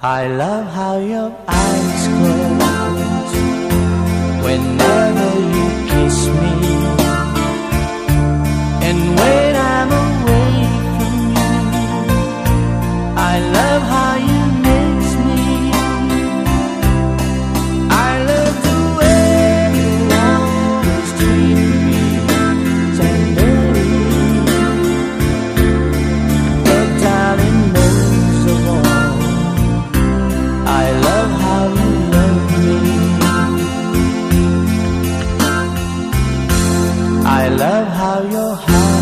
I love how your eyes close whenever love how your heart